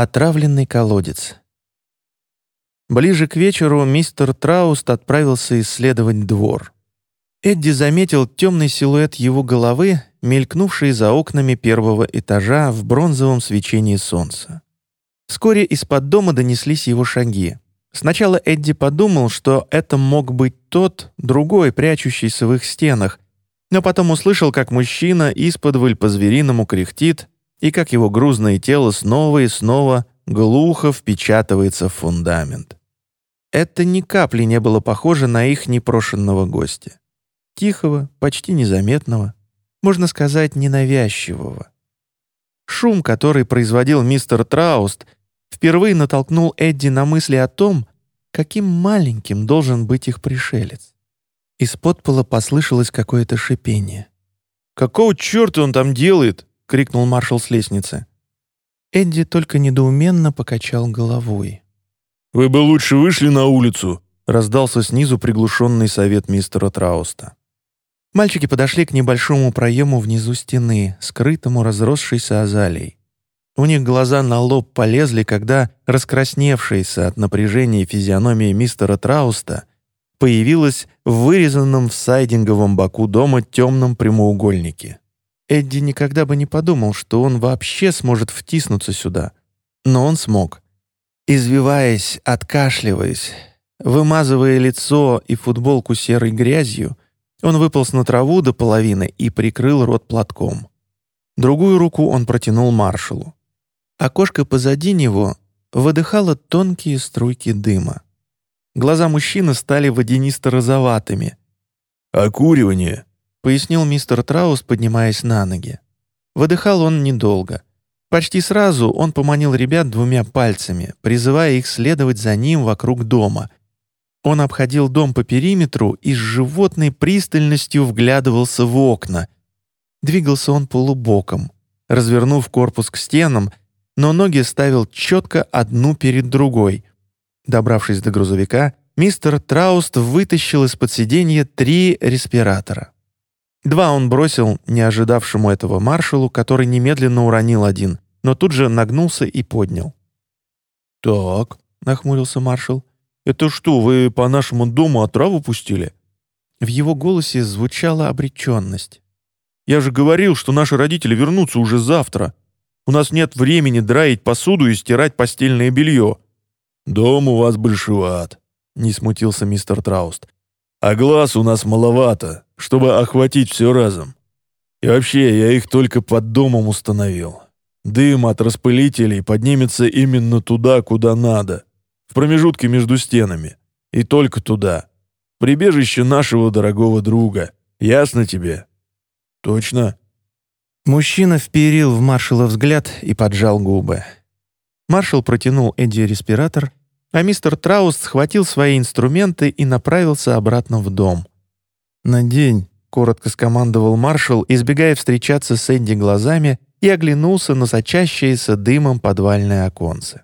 Отравленный колодец. Ближе к вечеру мистер Трауст отправился исследовать двор. Эдди заметил темный силуэт его головы, мелькнувший за окнами первого этажа в бронзовом свечении солнца. Вскоре из-под дома донеслись его шаги. Сначала Эдди подумал, что это мог быть тот, другой, прячущийся в их стенах, но потом услышал, как мужчина исподволь по-звериному кряхтит и как его грузное тело снова и снова глухо впечатывается в фундамент. Это ни капли не было похоже на их непрошенного гостя. Тихого, почти незаметного, можно сказать, ненавязчивого. Шум, который производил мистер Трауст, впервые натолкнул Эдди на мысли о том, каким маленьким должен быть их пришелец. Из-под пола послышалось какое-то шипение. «Какого черта он там делает?» — крикнул маршал с лестницы. Эдди только недоуменно покачал головой. «Вы бы лучше вышли на улицу», — раздался снизу приглушенный совет мистера Трауста. Мальчики подошли к небольшому проему внизу стены, скрытому разросшейся азалией. У них глаза на лоб полезли, когда раскрасневшаяся от напряжения физиономия мистера Трауста появилась в вырезанном в сайдинговом боку дома темном прямоугольнике. Эдди никогда бы не подумал, что он вообще сможет втиснуться сюда. Но он смог. Извиваясь, откашливаясь, вымазывая лицо и футболку серой грязью, он выполз на траву до половины и прикрыл рот платком. Другую руку он протянул маршалу. Окошко позади него выдыхало тонкие струйки дыма. Глаза мужчины стали водянисто-розоватыми. «Окуривание», — пояснил мистер Траус, поднимаясь на ноги. Выдыхал он недолго. Почти сразу он поманил ребят двумя пальцами, призывая их следовать за ним вокруг дома. Он обходил дом по периметру и с животной пристальностью вглядывался в окна. Двигался он полубоком, развернув корпус к стенам — но ноги ставил четко одну перед другой. Добравшись до грузовика, мистер Трауст вытащил из-под сиденья три респиратора. Два он бросил не ожидавшему этого маршалу, который немедленно уронил один, но тут же нагнулся и поднял. «Так», — нахмурился маршал, — «это что, вы по нашему дому отраву пустили?» В его голосе звучала обреченность. «Я же говорил, что наши родители вернутся уже завтра. У нас нет времени драить посуду и стирать постельное белье». «Дом у вас большеват», — не смутился мистер Трауст. «А глаз у нас маловато, чтобы охватить все разом. И вообще, я их только под домом установил. Дым от распылителей поднимется именно туда, куда надо, в промежутке между стенами. И только туда. Прибежище нашего дорогого друга. Ясно тебе?» «Точно?» Мужчина вперил в маршала взгляд и поджал губы. Маршал протянул Эдди респиратор, а мистер Трауст схватил свои инструменты и направился обратно в дом. «Надень», — коротко скомандовал маршал, избегая встречаться с Эдди глазами, и оглянулся на сочащееся дымом подвальное оконце.